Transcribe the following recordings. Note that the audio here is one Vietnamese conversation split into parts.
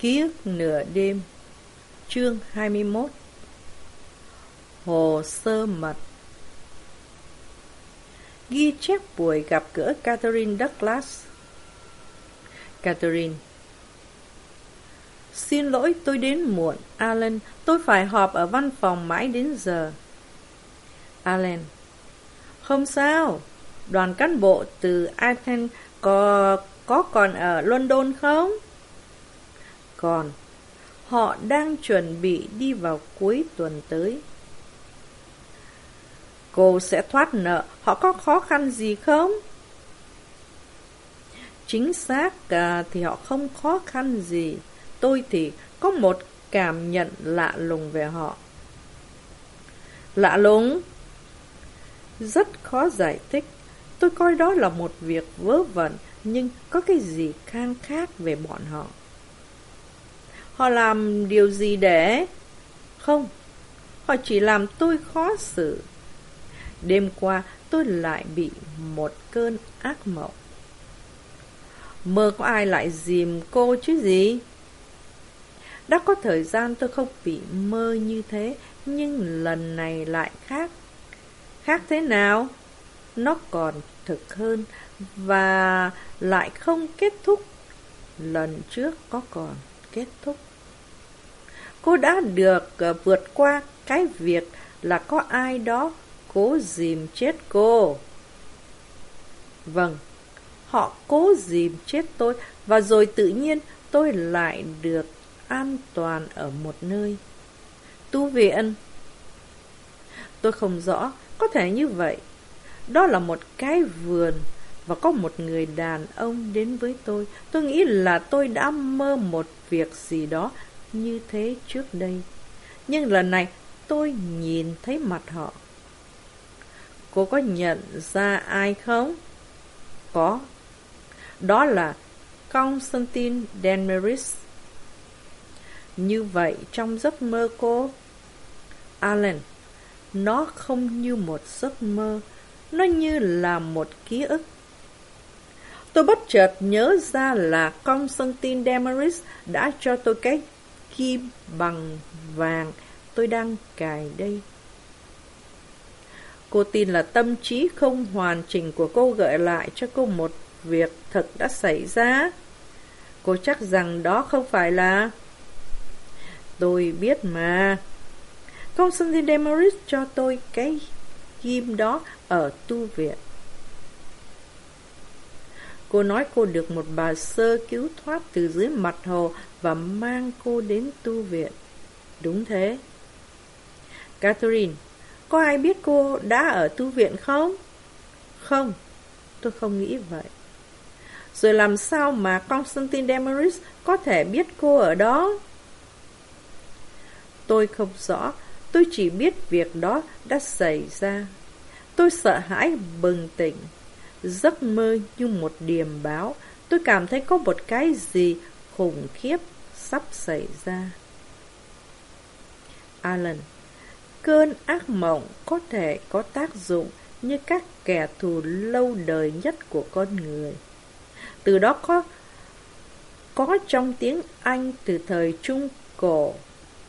Ký ức nửa đêm Chương 21 Hồ sơ mật Ghi chép buổi gặp gỡ Catherine Douglas Catherine Xin lỗi tôi đến muộn, Alan. Tôi phải họp ở văn phòng mãi đến giờ. Alan Không sao. Đoàn cán bộ từ Athens có, có còn ở London không? Còn. Họ đang chuẩn bị đi vào cuối tuần tới. Cô sẽ thoát nợ. Họ có khó khăn gì không? Chính xác à, thì họ không khó khăn gì. Tôi thì có một cảm nhận lạ lùng về họ. Lạ lùng? Rất khó giải thích. Tôi coi đó là một việc vớ vẩn, nhưng có cái gì khang khác về bọn họ. Họ làm điều gì để... Không, họ chỉ làm tôi khó xử. Đêm qua tôi lại bị một cơn ác mộng. Mơ có ai lại dìm cô chứ gì? Đã có thời gian tôi không bị mơ như thế, nhưng lần này lại khác. Khác thế nào? Nó còn thực hơn và lại không kết thúc. Lần trước có còn kết thúc. Cô đã được ờ, vượt qua cái việc là có ai đó cố dìm chết cô. Vâng, họ cố dìm chết tôi và rồi tự nhiên tôi lại được an toàn ở một nơi. Tu viện Tôi không rõ, có thể như vậy. Đó là một cái vườn và có một người đàn ông đến với tôi. Tôi nghĩ là tôi đã mơ một việc gì đó như thế trước đây. Nhưng lần này tôi nhìn thấy mặt họ. Cô có nhận ra ai không? Có. Đó là Constantine Denmeris. Như vậy trong giấc mơ cô, Alan, Nó không như một giấc mơ, Nó như là một ký ức Tôi bất chợt nhớ ra là Constantine Demeris đã cho tôi cái kim bằng vàng, tôi đang cài đây. Cô tin là tâm trí không hoàn chỉnh của cô gợi lại cho cô một việc thật đã xảy ra. Cô chắc rằng đó không phải là... Tôi biết mà. Constantine Demaris cho tôi cái kim đó ở tu viện. Cô nói cô được một bà sơ cứu thoát từ dưới mặt hồ và mang cô đến tu viện. Đúng thế. Catherine, có ai biết cô đã ở tu viện không? Không, tôi không nghĩ vậy. Rồi làm sao mà Constantine Demaris có thể biết cô ở đó? Tôi không rõ, tôi chỉ biết việc đó đã xảy ra. Tôi sợ hãi bừng tỉnh. Giấc mơ như một điềm báo, tôi cảm thấy có một cái gì khủng khiếp sắp xảy ra. Alan Cơn ác mộng có thể có tác dụng như các kẻ thù lâu đời nhất của con người. Từ đó có có trong tiếng Anh từ thời Trung Cổ,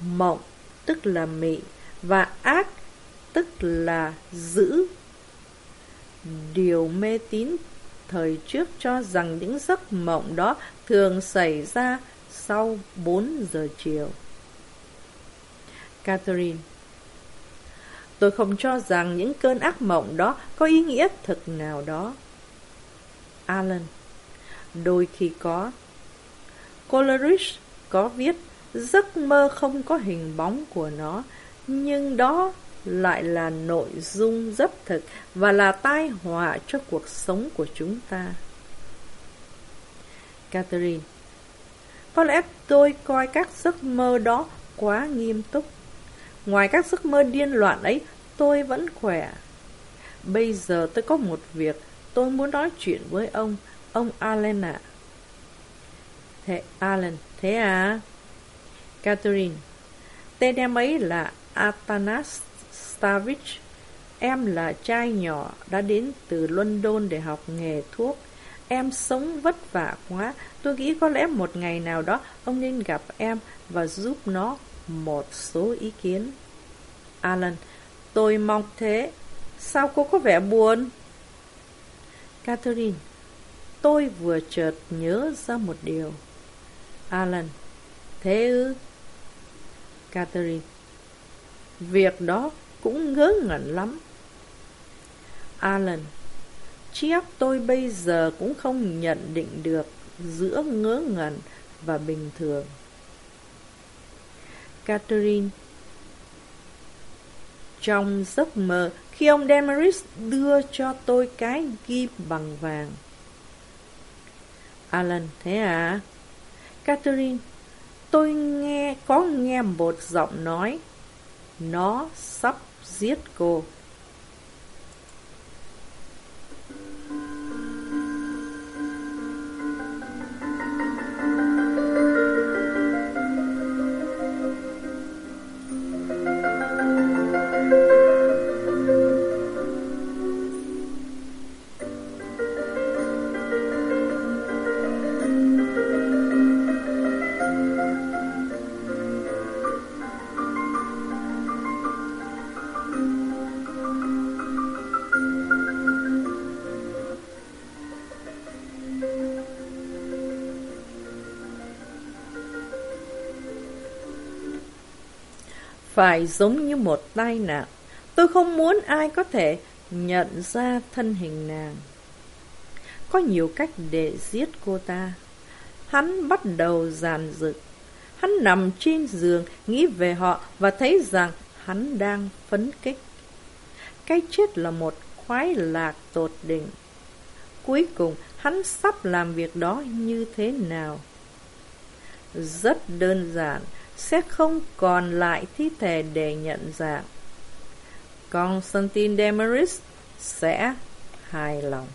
mộng tức là mị và ác tức là giữ. Điều mê tín thời trước cho rằng những giấc mộng đó thường xảy ra sau 4 giờ chiều. Catherine Tôi không cho rằng những cơn ác mộng đó có ý nghĩa thực nào đó. Alan Đôi khi có. Coleridge có viết giấc mơ không có hình bóng của nó, nhưng đó lại là nội dung rất thực và là tai họa cho cuộc sống của chúng ta. Catherine Có lẽ tôi coi các giấc mơ đó quá nghiêm túc. Ngoài các giấc mơ điên loạn ấy, tôi vẫn khỏe. Bây giờ tôi có một việc tôi muốn nói chuyện với ông, ông Allen ạ. Thế Allen, thế à? Catherine Tên em ấy là Atanastavich Em là trai nhỏ, đã đến từ London để học nghề thuốc. Em sống vất vả quá. Tôi nghĩ có lẽ một ngày nào đó, Ông nên gặp em Và giúp nó một số ý kiến. Alan, Tôi mong thế. Sao cô có vẻ buồn? Catherine, Tôi vừa chợt nhớ ra một điều. Alan, Thế ư? Catherine, Việc đó cũng ngớ ngẩn lắm. Alan chiếc tôi bây giờ cũng không nhận định được Giữa ngớ ngẩn và bình thường. Catherine, Trong giấc mơ, Khi ông Demaris đưa cho tôi cái ghi bằng vàng. Alan, Thế à? Catherine, Tôi nghe, có nghe một giọng nói, Nó sắp giết cô. Phải giống như một tai nạn. Tôi không muốn ai có thể nhận ra thân hình nàng. Có nhiều cách để giết cô ta. Hắn bắt đầu giàn dựng. Hắn nằm trên giường, nghĩ về họ và thấy rằng hắn đang phấn kích. Cái chết là một khoái lạc tột đỉnh. Cuối cùng, hắn sắp làm việc đó như thế nào? Rất đơn giản, sẽ không còn lại thi thể để nhận dạng. Constantine Demaris sẽ hài lòng.